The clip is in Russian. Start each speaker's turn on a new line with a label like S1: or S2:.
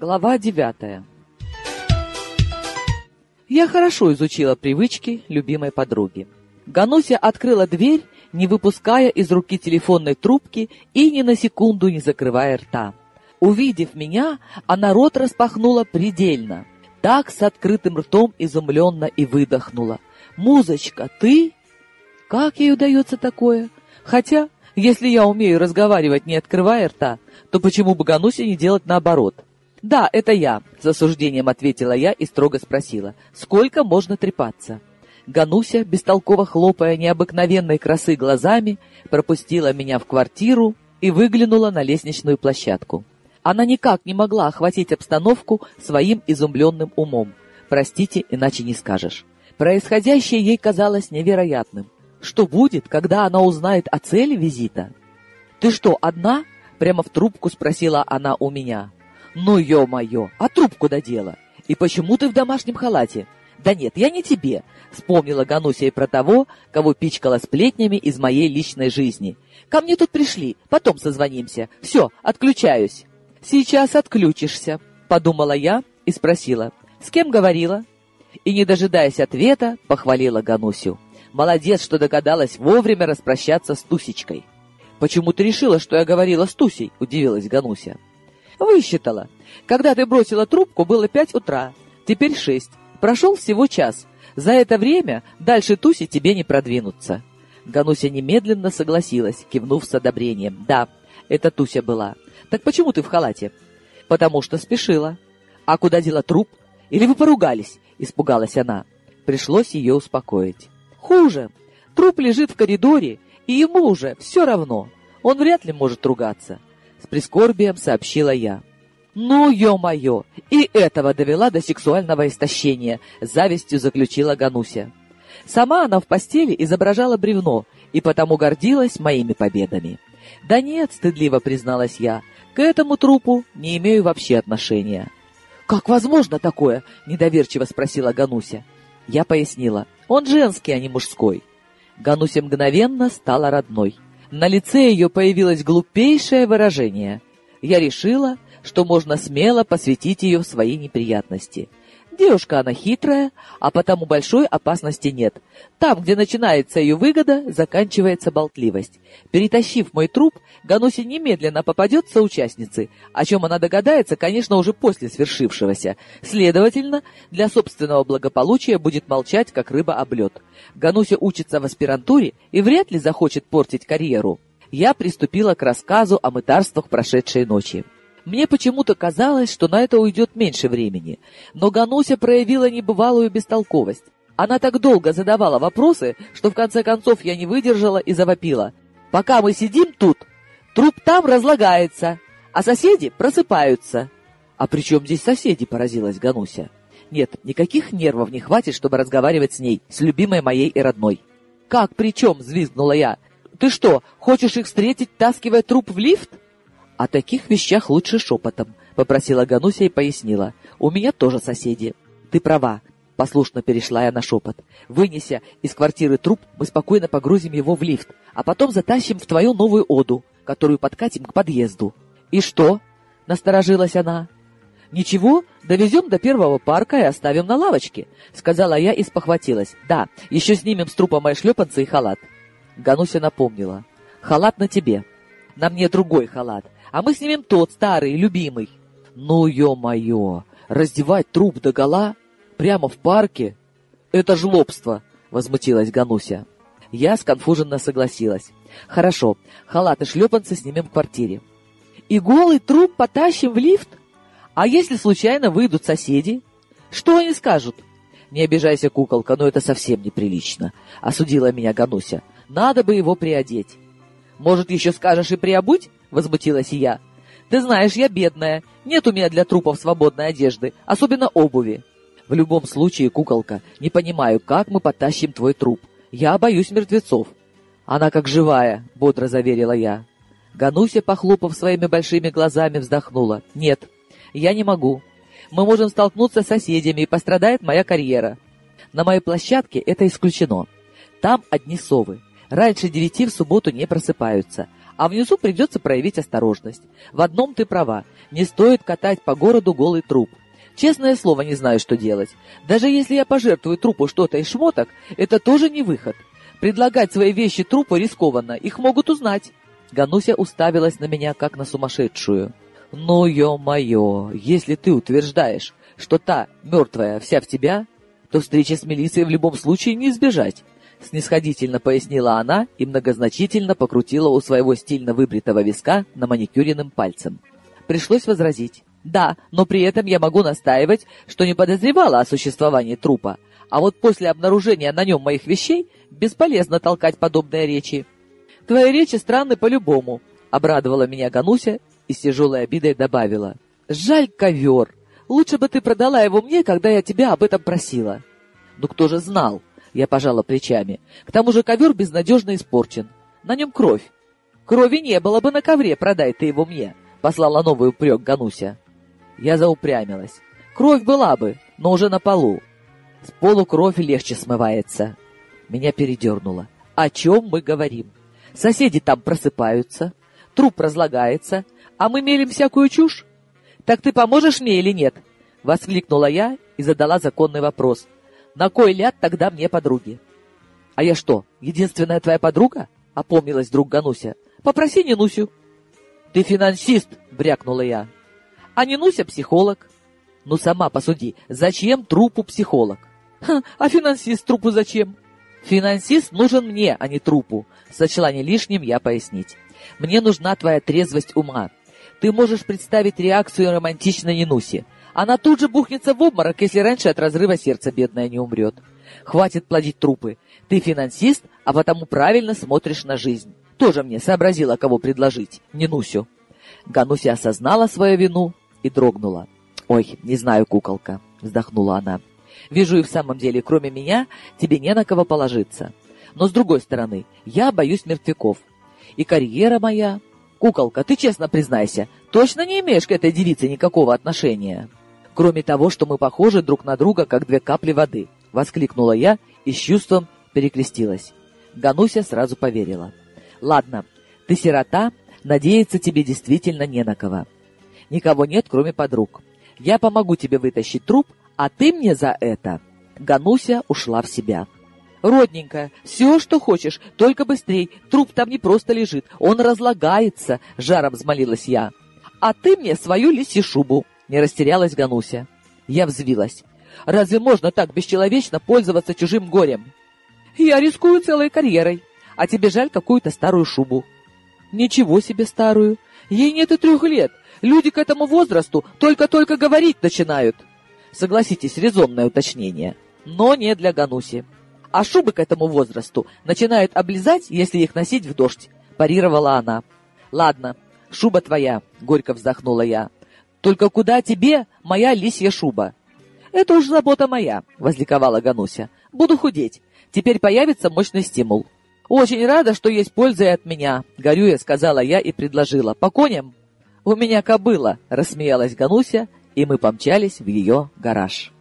S1: Глава девятая Я хорошо изучила привычки любимой подруги. Гануся открыла дверь, не выпуская из руки телефонной трубки и ни на секунду не закрывая рта. Увидев меня, она рот распахнула предельно. Так с открытым ртом изумленно и выдохнула. «Музычка, ты?» Как ей удается такое? Хотя, если я умею разговаривать, не открывая рта, то почему бы Ганусе не делать наоборот? «Да, это я», — с осуждением ответила я и строго спросила. «Сколько можно трепаться?» Гануся, бестолково хлопая необыкновенной красы глазами, пропустила меня в квартиру и выглянула на лестничную площадку. Она никак не могла охватить обстановку своим изумленным умом. Простите, иначе не скажешь. Происходящее ей казалось невероятным. Что будет, когда она узнает о цели визита? «Ты что, одна?» — прямо в трубку спросила она у меня. «Ну, ё-моё, а трубку додела? И почему ты в домашнем халате?» «Да нет, я не тебе», — вспомнила Гануся и про того, кого пичкала сплетнями из моей личной жизни. «Ко мне тут пришли, потом созвонимся. Все, отключаюсь». «Сейчас отключишься», — подумала я и спросила. «С кем говорила?» И, не дожидаясь ответа, похвалила Ганусю. «Молодец, что догадалась вовремя распрощаться с Тусечкой». «Почему ты решила, что я говорила с Тусей?» — удивилась Гануся. «Высчитала. Когда ты бросила трубку, было пять утра. Теперь шесть. Прошел всего час. За это время дальше Туси тебе не продвинуться». Гануся немедленно согласилась, кивнув с одобрением. «Да, это Туся была. Так почему ты в халате?» «Потому что спешила». «А куда дела труп? Или вы поругались?» — испугалась она. Пришлось ее успокоить. «Хуже. Труп лежит в коридоре, и ему уже все равно. Он вряд ли может ругаться», — с прискорбием сообщила я. «Ну, ё-моё! И этого довела до сексуального истощения», — завистью заключила Гануся. Сама она в постели изображала бревно и потому гордилась моими победами. «Да нет», — стыдливо призналась я, — «к этому трупу не имею вообще отношения». «Как возможно такое?» — недоверчиво спросила Гануся. Я пояснила. «Он женский, а не мужской». Гануся мгновенно стала родной. На лице ее появилось глупейшее выражение. Я решила, что можно смело посвятить ее в свои неприятности. Девушка она хитрая, а потому большой опасности нет. Там, где начинается ее выгода, заканчивается болтливость. Перетащив мой труп, Гануси немедленно попадет соучастницы, о чем она догадается, конечно, уже после свершившегося. Следовательно, для собственного благополучия будет молчать, как рыба об лед. Гануся учится в аспирантуре и вряд ли захочет портить карьеру. Я приступила к рассказу о мытарствах прошедшей ночи. Мне почему-то казалось, что на это уйдет меньше времени, но Гануся проявила небывалую бестолковость. Она так долго задавала вопросы, что в конце концов я не выдержала и завопила. «Пока мы сидим тут, труп там разлагается, а соседи просыпаются». «А при чем здесь соседи?» — поразилась Гануся. «Нет, никаких нервов не хватит, чтобы разговаривать с ней, с любимой моей и родной». «Как при чем?» — взвизгнула я. «Ты что, хочешь их встретить, таскивая труп в лифт?» «О таких вещах лучше шепотом», — попросила Гануся и пояснила. «У меня тоже соседи». «Ты права», — послушно перешла я на шепот. «Вынеся из квартиры труп, мы спокойно погрузим его в лифт, а потом затащим в твою новую оду, которую подкатим к подъезду». «И что?» — насторожилась она. «Ничего, довезем до первого парка и оставим на лавочке», — сказала я и спохватилась. «Да, еще снимем с трупа мои шлепанцы и халат». Гануся напомнила. «Халат на тебе. На мне другой халат а мы снимем тот старый, любимый. Ну, ё-моё, раздевать труп до гола прямо в парке? Это жлобство, возмутилась Гануся. Я сконфуженно согласилась. Хорошо, халат и шлепанцы снимем в квартире. И голый труп потащим в лифт? А если случайно выйдут соседи? Что они скажут? Не обижайся, куколка, но это совсем неприлично. Осудила меня Гануся. Надо бы его приодеть. Может, еще скажешь и приобуть? — возмутилась я. «Ты знаешь, я бедная. Нет у меня для трупов свободной одежды, особенно обуви». «В любом случае, куколка, не понимаю, как мы потащим твой труп. Я боюсь мертвецов». «Она как живая», — бодро заверила я. Гануся, похлопав своими большими глазами, вздохнула. «Нет, я не могу. Мы можем столкнуться с соседями, и пострадает моя карьера. На моей площадке это исключено. Там одни совы. Раньше девяти в субботу не просыпаются, А внизу придется проявить осторожность. В одном ты права. Не стоит катать по городу голый труп. Честное слово, не знаю, что делать. Даже если я пожертвую трупу что-то из шмоток, это тоже не выход. Предлагать свои вещи трупу рискованно, их могут узнать. Гануся уставилась на меня, как на сумасшедшую. «Ну, ё-моё, если ты утверждаешь, что та, мертвая, вся в тебя, то встречи с милицией в любом случае не избежать», снисходительно пояснила она и многозначительно покрутила у своего стильно выбритого виска на маникюренным пальцем. Пришлось возразить. Да, но при этом я могу настаивать, что не подозревала о существовании трупа, а вот после обнаружения на нем моих вещей бесполезно толкать подобные речи. Твои речи странны по-любому, обрадовала меня Гануся и с тяжелой обидой добавила. Жаль ковер. Лучше бы ты продала его мне, когда я тебя об этом просила. Ну кто же знал? Я пожала плечами. К тому же ковер безнадежно испорчен. На нем кровь. Крови не было бы на ковре, продай ты его мне, послала новый упрек Гануся. Я заупрямилась. Кровь была бы, но уже на полу. С полу кровь легче смывается. Меня передернуло. О чем мы говорим? Соседи там просыпаются, труп разлагается, а мы мелим всякую чушь. Так ты поможешь мне или нет? Воскликнула я и задала законный вопрос. На кой ляд тогда мне подруги? А я что, единственная твоя подруга? Опомнилась друг Гануся. Попроси Нинусю. Ты финансист, брякнула я. А не Нуся психолог. Ну, сама посуди, зачем трупу психолог? А финансист трупу зачем? Финансист нужен мне, а не трупу. Сочла не лишним я пояснить. Мне нужна твоя трезвость ума. Ты можешь представить реакцию романтичной Нинуси. Она тут же бухнется в обморок, если раньше от разрыва сердца бедная не умрет. Хватит плодить трупы. Ты финансист, а потому правильно смотришь на жизнь. Тоже мне сообразила, кого предложить. Нинусю. Гануся осознала свою вину и дрогнула. «Ой, не знаю, куколка», — вздохнула она. «Вижу и в самом деле, кроме меня, тебе не на кого положиться. Но с другой стороны, я боюсь мертвяков. И карьера моя... Куколка, ты честно признайся, точно не имеешь к этой девице никакого отношения? Кроме того, что мы похожи друг на друга, как две капли воды», — воскликнула я и с чувством перекрестилась. Гануся сразу поверила. «Ладно, ты сирота, надеяться тебе действительно не на кого. Никого нет, кроме подруг. Я помогу тебе вытащить труп, а ты мне за это...» Гануся ушла в себя. «Родненькая, все, что хочешь, только быстрей. Труп там не просто лежит, он разлагается», — жаром взмолилась я. «А ты мне свою лиси шубу», — не растерялась Гануся. Я взвилась. «Разве можно так бесчеловечно пользоваться чужим горем?» «Я рискую целой карьерой, а тебе жаль какую-то старую шубу». «Ничего себе старую. Ей нет и трех лет. Люди к этому возрасту только-только говорить начинают. Согласитесь, резонное уточнение. Но не для Гануси. А шубы к этому возрасту начинают облизать, если их носить в дождь, парировала она. Ладно, шуба твоя, горько вздохнула я. Только куда тебе моя лисья шуба? Это уж забота моя, возликовала Гануся. Буду худеть. Теперь появится мощный стимул. Очень рада, что есть польза и от меня, горюя, сказала я и предложила. По коням? «У меня кобыла!» — рассмеялась Гануся, и мы помчались в ее гараж.